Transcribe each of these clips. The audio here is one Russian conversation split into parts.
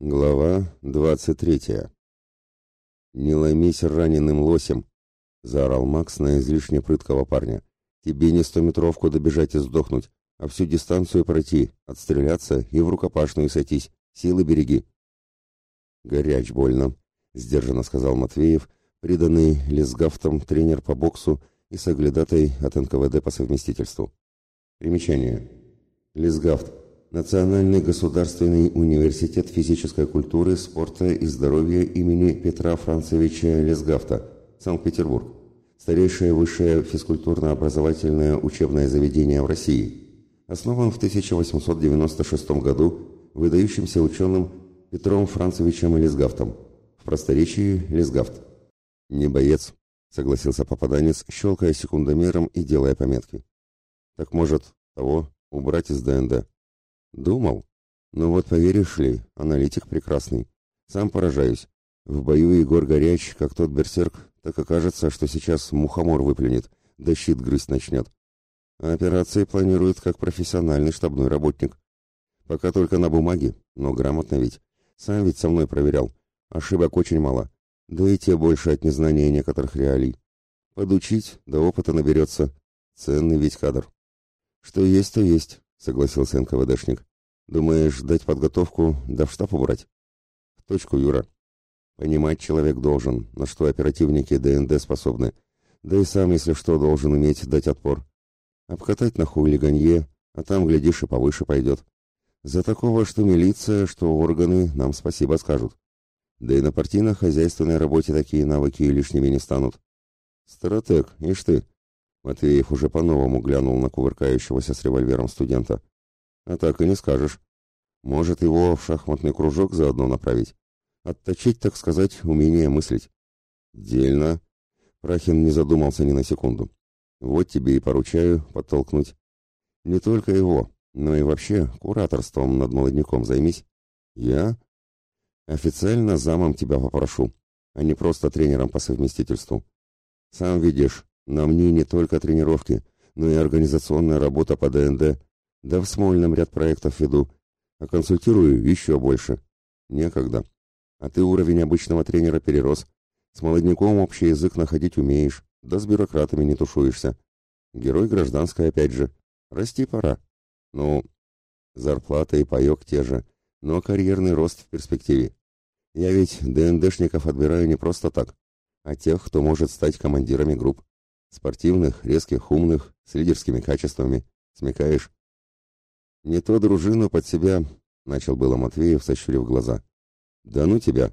Глава двадцать третья. «Не ломись раненым лосем!» — заорал Макс на излишне прыткого парня. «Тебе не стометровку добежать и сдохнуть, а всю дистанцию пройти, отстреляться и в рукопашную сойтись. Силы береги!» «Горяч больно», — сдержанно сказал Матвеев, приданный лесгафтом тренер по боксу и соглядатой от НКВД по совместительству. Примечание. Лесгафт Национальный государственный университет физической культуры, спорта и здоровья имени Петра Францевича Лесгафта, Санкт-Петербург. Старейшее высшее физкультурно-образовательное учебное заведение в России. Основан в 1896 году выдающимся ученым Петром Францевичем Лесгафтом. В просторечии Лесгафт. «Не боец», — согласился попаданец, щелкая секундомером и делая пометки. «Так может, того, убрать из ДНД?» Думал. Ну вот поверишь ли, аналитик прекрасный. Сам поражаюсь. В бою Егор горяч, как тот берсерк, так окажется, что сейчас мухомор выплюнет, да щит грызть начнет. А операции планирует как профессиональный штабной работник. Пока только на бумаге, но грамотно ведь. Сам ведь со мной проверял. Ошибок очень мало. Да и те больше от незнания некоторых реалий. Подучить, да опыта наберется. Ценный ведь кадр. Что есть, то есть согласился НКВДшник. Думаешь, дать подготовку, да в штаб убрать? В точку, Юра. Понимать человек должен, на что оперативники ДНД способны. Да и сам, если что, должен уметь дать отпор. Обкатать на хулиганье, а там, глядишь, и повыше пойдет. За такого, что милиция, что органы нам спасибо скажут. Да и на партийно-хозяйственной работе такие навыки лишними не станут. Стратег, ишь ты, Матвеев уже по-новому глянул на кувыркающегося с револьвером студента. А так и не скажешь. Может, его в шахматный кружок заодно направить? Отточить, так сказать, умение мыслить. Дельно. Прахин не задумался ни на секунду. Вот тебе и поручаю подтолкнуть. Не только его, но и вообще кураторством над молодняком займись. Я? Официально замом тебя попрошу, а не просто тренером по совместительству. Сам видишь, на мне не только тренировки, но и организационная работа по ДНД. Да в Смольном ряд проектов веду, а консультирую еще больше. Некогда. А ты уровень обычного тренера перерос. С молодняком общий язык находить умеешь, да с бюрократами не тушуешься. Герой гражданской опять же. Расти пора. Ну, зарплата и паек те же, но карьерный рост в перспективе. Я ведь ДНДшников отбираю не просто так, а тех, кто может стать командирами групп. Спортивных, резких, умных, с лидерскими качествами. Смекаешь? Не то дружину под себя, начал было Матвеев, сощурив глаза. Да ну тебя,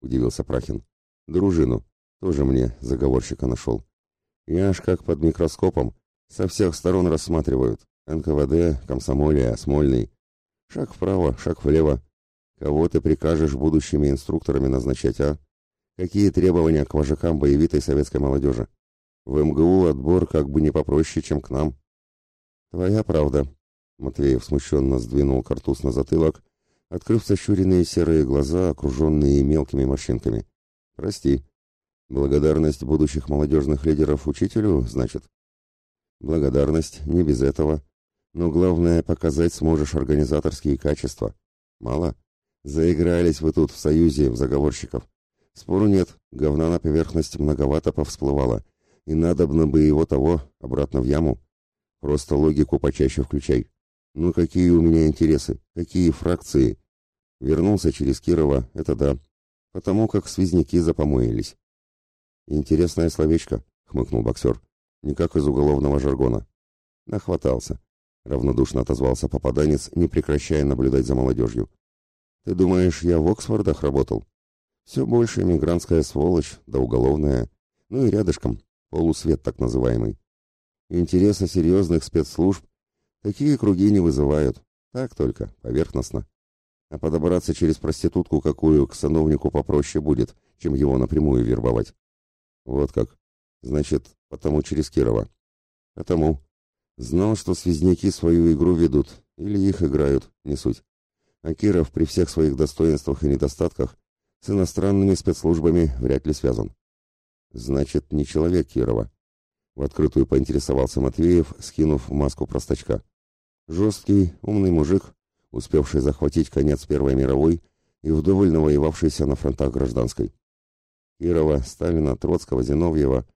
удивился Прахин. Дружину. Тоже мне заговорщика нашел. Я аж как под микроскопом. Со всех сторон рассматривают. НКВД, комсомолия, Смольный. Шаг вправо, шаг влево. Кого ты прикажешь будущими инструкторами назначать, а? Какие требования к вожакам боевитой советской молодежи? В МГУ отбор как бы не попроще, чем к нам. Твоя правда. Матвеев смущенно сдвинул картуз на затылок, открыв сощуренные серые глаза, окруженные мелкими морщинками. Прости. Благодарность будущих молодежных лидеров учителю, значит? Благодарность, не без этого. Но главное, показать сможешь организаторские качества. Мало? Заигрались вы тут в союзе в заговорщиков. Спору нет, говна на поверхность многовато повсплывало и надобно бы его того обратно в яму. Просто логику почаще включай. Ну какие у меня интересы, какие фракции? Вернулся через Кирова, это да, потому как связняки запомоились. Интересное словечко, хмыкнул боксер, никак из уголовного жаргона. Нахватался. Равнодушно отозвался попаданец, не прекращая наблюдать за молодежью. Ты думаешь, я в Оксфордах работал? Все больше мигрантская сволочь, да уголовная. Ну и рядышком, полусвет так называемый. Интереса серьезных спецслужб такие круги не вызывают, так только, поверхностно. А подобраться через проститутку какую к сановнику попроще будет, чем его напрямую вербовать. Вот как. Значит, потому через Кирова. Потому. Знал, что связняки свою игру ведут, или их играют, не суть. А Киров при всех своих достоинствах и недостатках с иностранными спецслужбами вряд ли связан. Значит, не человек Кирова. В открытую поинтересовался Матвеев, скинув маску простачка. Жесткий, умный мужик, успевший захватить конец Первой мировой и вдоволь навоевавшийся на фронтах гражданской. Кирова, Сталина, Троцкого, Зиновьева.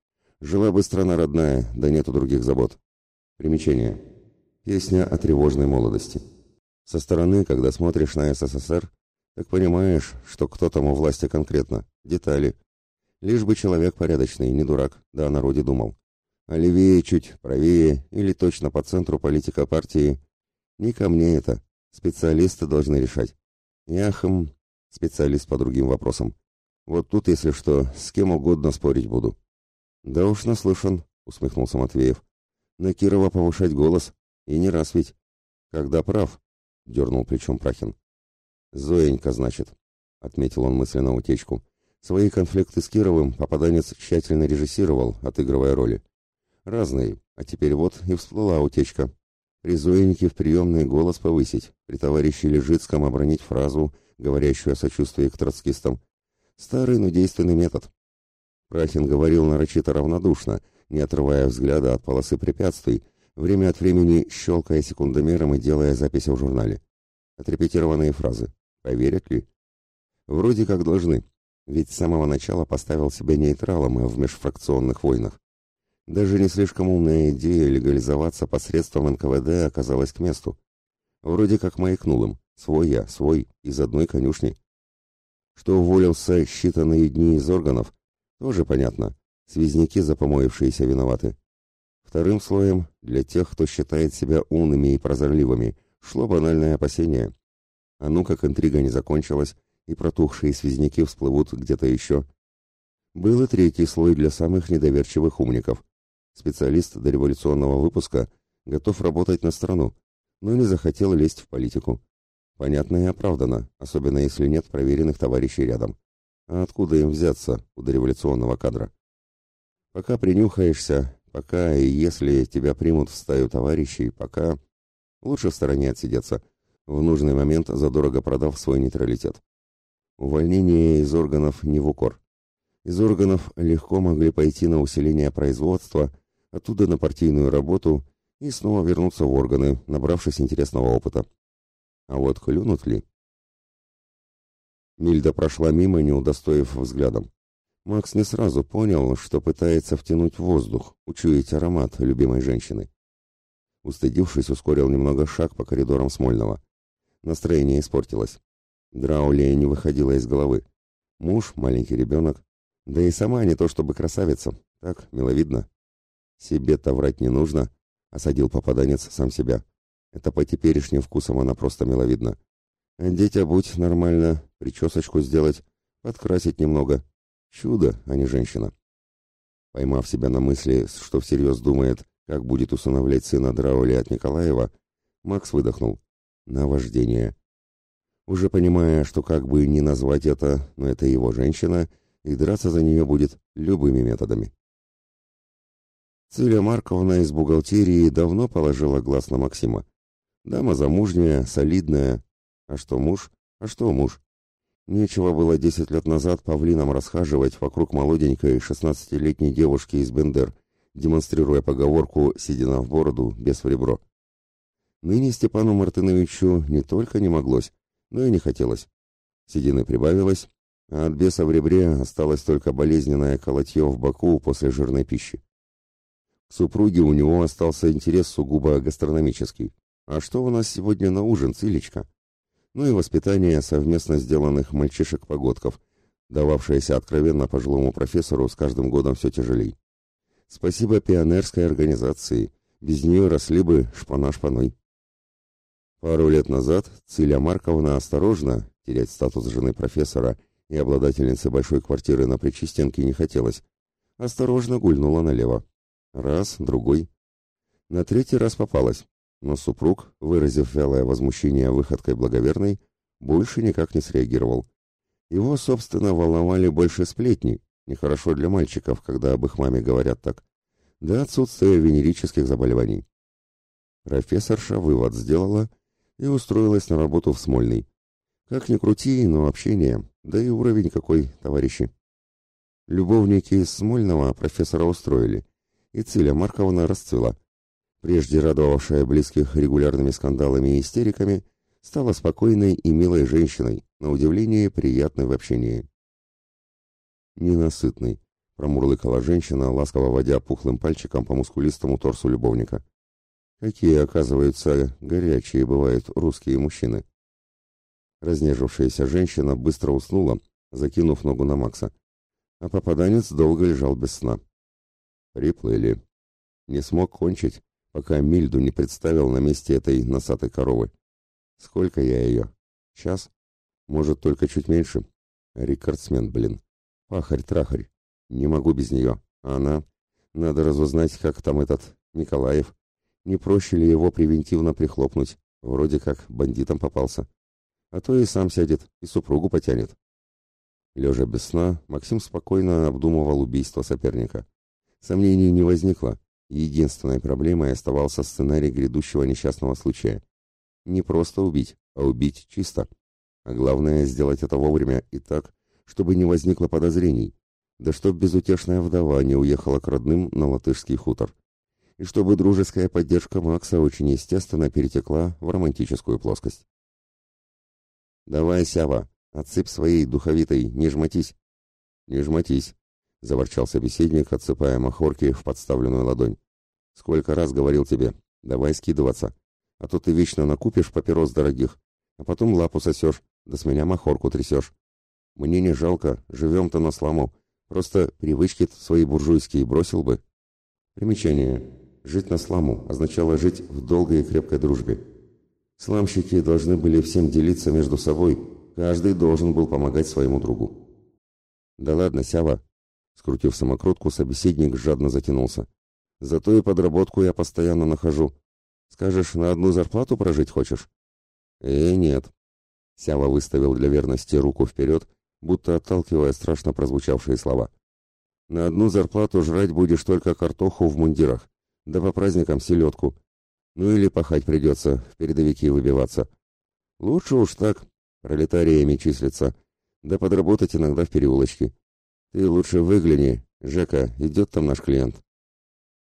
Жила бы страна родная, да нету других забот. Примечание. Песня о тревожной молодости. Со стороны, когда смотришь на СССР, так понимаешь, что кто там у власти конкретно. Детали. Лишь бы человек порядочный, не дурак, да о народе думал. А левее чуть, правее или точно по центру политика партии. Не ко мне это. Специалисты должны решать. Я, хм, специалист по другим вопросам. Вот тут, если что, с кем угодно спорить буду. Да уж наслышан, усмехнулся Матвеев. На Кирова повышать голос. И не раз ведь. Когда прав, дернул плечом Прахин. Зоенька, значит, отметил он мысленно утечку. Свои конфликты с Кировым попаданец тщательно режиссировал, отыгрывая роли. Разные, а теперь вот и всплыла утечка. При Зоеньке в приемный голос повысить, при товарище Лежицком обронить фразу, говорящую о сочувствии к троцкистам. Старый, но действенный метод. Прахин говорил нарочито равнодушно, не отрывая взгляда от полосы препятствий, время от времени щелкая секундомером и делая записи в журнале. Отрепетированные фразы. Поверят ли? Вроде как должны, ведь с самого начала поставил себя нейтралом в межфракционных войнах. Даже не слишком умная идея легализоваться посредством НКВД оказалась к месту. Вроде как маякнул им. Свой я, свой, из одной конюшни. Что уволился считанные дни из органов, тоже понятно. Связняки, запомоившиеся, виноваты. Вторым слоем, для тех, кто считает себя умными и прозорливыми, шло банальное опасение. А ну как интрига не закончилась, и протухшие связняки всплывут где-то еще. Был и третий слой для самых недоверчивых умников. Специалист дореволюционного выпуска готов работать на страну, но не захотел лезть в политику. Понятно и оправдано, особенно если нет проверенных товарищей рядом. А откуда им взяться у дореволюционного кадра? Пока принюхаешься, пока и если тебя примут в стаю товарищей, пока... Лучше в стороне отсидеться, в нужный момент задорого продав свой нейтралитет. Увольнение из органов не в укор. Из органов легко могли пойти на усиление производства оттуда на партийную работу и снова вернуться в органы, набравшись интересного опыта. А вот клюнут ли? Мильда прошла мимо, не удостоив взглядом. Макс не сразу понял, что пытается втянуть воздух, учуять аромат любимой женщины. Устыдившись, ускорил немного шаг по коридорам Смольного. Настроение испортилось. Драулия не выходила из головы. Муж, маленький ребенок, да и сама не то чтобы красавица, так, миловидно. «Себе-то врать не нужно», — осадил попаданец сам себя. «Это по теперешним вкусам она просто миловидна. Одеть будь нормально, причесочку сделать, подкрасить немного. Чудо, а не женщина». Поймав себя на мысли, что всерьез думает, как будет усыновлять сына Драули от Николаева, Макс выдохнул. Наваждение. Уже понимая, что как бы не назвать это, но это его женщина, и драться за нее будет любыми методами. Циля Марковна из бухгалтерии давно положила глаз на Максима. Дама замужняя, солидная. А что муж? А что муж? Нечего было десять лет назад павлином расхаживать вокруг молоденькой шестнадцатилетней девушки из Бендер, демонстрируя поговорку «седина в бороду, без в ребро». Ныне Степану Мартыновичу не только не моглось, но и не хотелось. Седины прибавилось, а от беса в ребре осталось только болезненное колотье в боку после жирной пищи. Супруге у него остался интерес сугубо гастрономический. А что у нас сегодня на ужин, Цилечка? Ну и воспитание совместно сделанных мальчишек-погодков, дававшееся откровенно пожилому профессору с каждым годом все тяжелей. Спасибо пионерской организации. Без нее росли бы шпана шпаной. Пару лет назад Циля Марковна осторожно, терять статус жены профессора и обладательницы большой квартиры на Причистенке не хотелось, осторожно гульнула налево. Раз, другой. На третий раз попалась, но супруг, выразив вялое возмущение выходкой благоверной, больше никак не среагировал. Его, собственно, волновали больше сплетни, нехорошо для мальчиков, когда об их маме говорят так, да отсутствие венерических заболеваний. Профессорша вывод сделала и устроилась на работу в Смольный. Как ни крути, но общение, да и уровень какой, товарищи. Любовники из Смольного профессора устроили, и Циля Марковна расцвела. Прежде радовавшая близких регулярными скандалами и истериками, стала спокойной и милой женщиной, на удивление приятной в общении. «Ненасытный», — промурлыкала женщина, ласково водя пухлым пальчиком по мускулистому торсу любовника. «Какие, оказывается, горячие бывают русские мужчины». Разнежившаяся женщина быстро уснула, закинув ногу на Макса, а попаданец долго лежал без сна. Приплыли. Не смог кончить, пока Мильду не представил на месте этой носатой коровы. Сколько я ее? Час? Может, только чуть меньше? Рекордсмен, блин. Пахарь-трахарь. Не могу без нее. А она... Надо разузнать, как там этот Николаев. Не проще ли его превентивно прихлопнуть? Вроде как бандитом попался. А то и сам сядет, и супругу потянет. Лежа без сна, Максим спокойно обдумывал убийство соперника. Сомнений не возникло. Единственной проблемой оставался сценарий грядущего несчастного случая. Не просто убить, а убить чисто. А главное, сделать это вовремя и так, чтобы не возникло подозрений. Да чтоб безутешная вдова не уехала к родным на латышский хутор. И чтобы дружеская поддержка Макса очень естественно перетекла в романтическую плоскость. «Давай, Сява, отсыпь своей духовитой, не жмотись!» «Не жмотись!» — заворчал собеседник, отсыпая махорки в подставленную ладонь. «Сколько раз говорил тебе, давай скидываться, а то ты вечно накупишь папирос дорогих, а потом лапу сосешь, да с меня махорку трясешь. Мне не жалко, живем-то на сламу, просто привычки свои буржуйские бросил бы». Примечание. Жить на сламу означало жить в долгой и крепкой дружбе. Сламщики должны были всем делиться между собой, каждый должен был помогать своему другу. «Да ладно, Сява, Скрутив самокрутку, собеседник жадно затянулся. «Зато и подработку я постоянно нахожу. Скажешь, на одну зарплату прожить хочешь?» «Э, нет». Сява выставил для верности руку вперед, будто отталкивая страшно прозвучавшие слова. «На одну зарплату жрать будешь только картоху в мундирах, да по праздникам селедку. Ну или пахать придется, в передовики выбиваться. Лучше уж так, пролетариями числиться, да подработать иногда в переулочке. «Ты лучше выгляни, Жека, идет там наш клиент».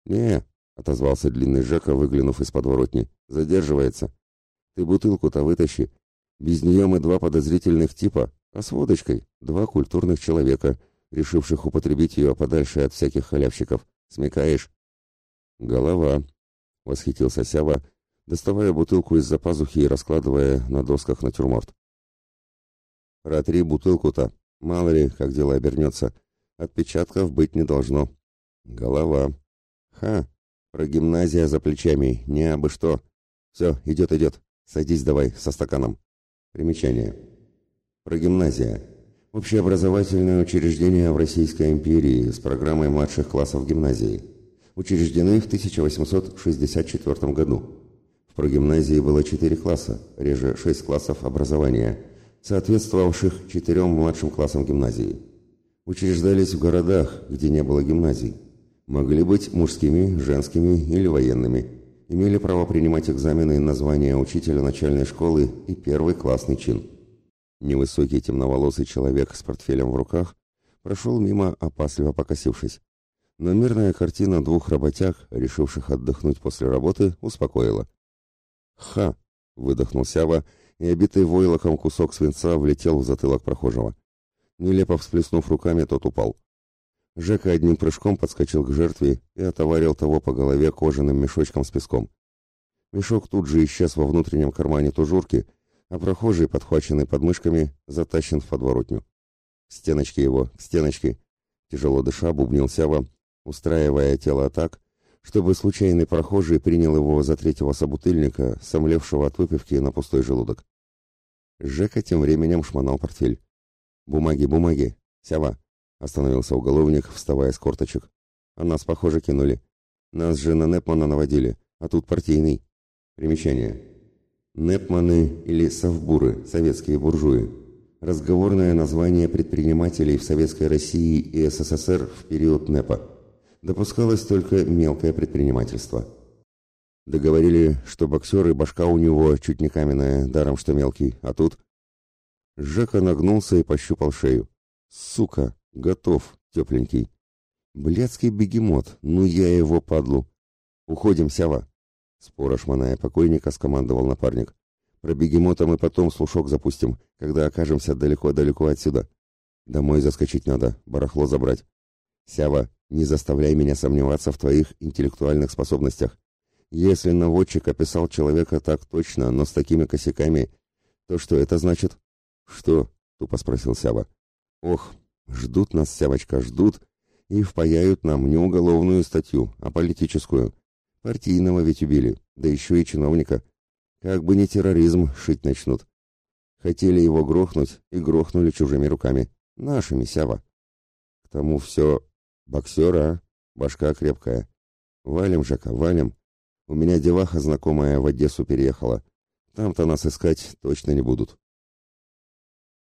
«Не», — отозвался длинный Жека, выглянув из подворотни, — «задерживается. Ты бутылку-то вытащи. Без нее мы два подозрительных типа, а с водочкой два культурных человека, решивших употребить ее подальше от всяких халявщиков. Смекаешь?» «Голова», — восхитился Сява, доставая бутылку из-за пазухи и раскладывая на досках натюрморт. «Протри бутылку-то, Мало ли, как дело обернется. Отпечатков быть не должно. Голова. Ха, про гимназия за плечами, не абы что. Все, идет, идет. Садись давай, со стаканом. Примечание. Про гимназия. Общеобразовательное учреждение в Российской империи с программой младших классов гимназии. Учреждены в 1864 году. В прогимназии было четыре класса, реже шесть классов образования – соответствовавших четырем младшим классам гимназии. Учреждались в городах, где не было гимназий. Могли быть мужскими, женскими или военными. Имели право принимать экзамены на звание учителя начальной школы и первый классный чин. Невысокий темноволосый человек с портфелем в руках прошел мимо, опасливо покосившись. Но мирная картина двух работяг, решивших отдохнуть после работы, успокоила. «Ха!» — выдохнул Сява и обитый войлоком кусок свинца влетел в затылок прохожего. Нелепо всплеснув руками, тот упал. Жека одним прыжком подскочил к жертве и отоварил того по голове кожаным мешочком с песком. Мешок тут же исчез во внутреннем кармане тужурки, а прохожий, подхваченный подмышками, затащен в подворотню. К стеночке его, к стеночке! Тяжело дыша, бубнил Сява, устраивая тело так, чтобы случайный прохожий принял его за третьего собутыльника, сомлевшего от выпивки на пустой желудок. Жека тем временем шмонал портфель. «Бумаги, бумаги! Сява!» — остановился уголовник, вставая с корточек. «А нас, похоже, кинули. Нас же на Непмана наводили, а тут партийный. Примечание. Непманы или совбуры, советские буржуи. Разговорное название предпринимателей в Советской России и СССР в период НЭПа допускалось только мелкое предпринимательство. Договорили, что боксер и башка у него чуть не каменная, даром что мелкий, а тут... Жека нагнулся и пощупал шею. Сука, готов, тепленький. Блядский бегемот, ну я его падлу. Уходим, Сява. Споро шманая покойника скомандовал напарник. Про бегемота мы потом слушок запустим, когда окажемся далеко-далеко отсюда. Домой заскочить надо, барахло забрать. Сява, не заставляй меня сомневаться в твоих интеллектуальных способностях. Если наводчик описал человека так точно, но с такими косяками, то что это значит? Что? Тупо спросил Сява. Ох, ждут нас, Сявочка, ждут, и впаяют нам не уголовную статью, а политическую. Партийного ведь убили, да еще и чиновника. Как бы не терроризм шить начнут. Хотели его грохнуть и грохнули чужими руками. Нашими, Сява. К тому все... Боксера, а? Башка крепкая. Валим, Жака, валим. У меня деваха знакомая в Одессу переехала. Там-то нас искать точно не будут.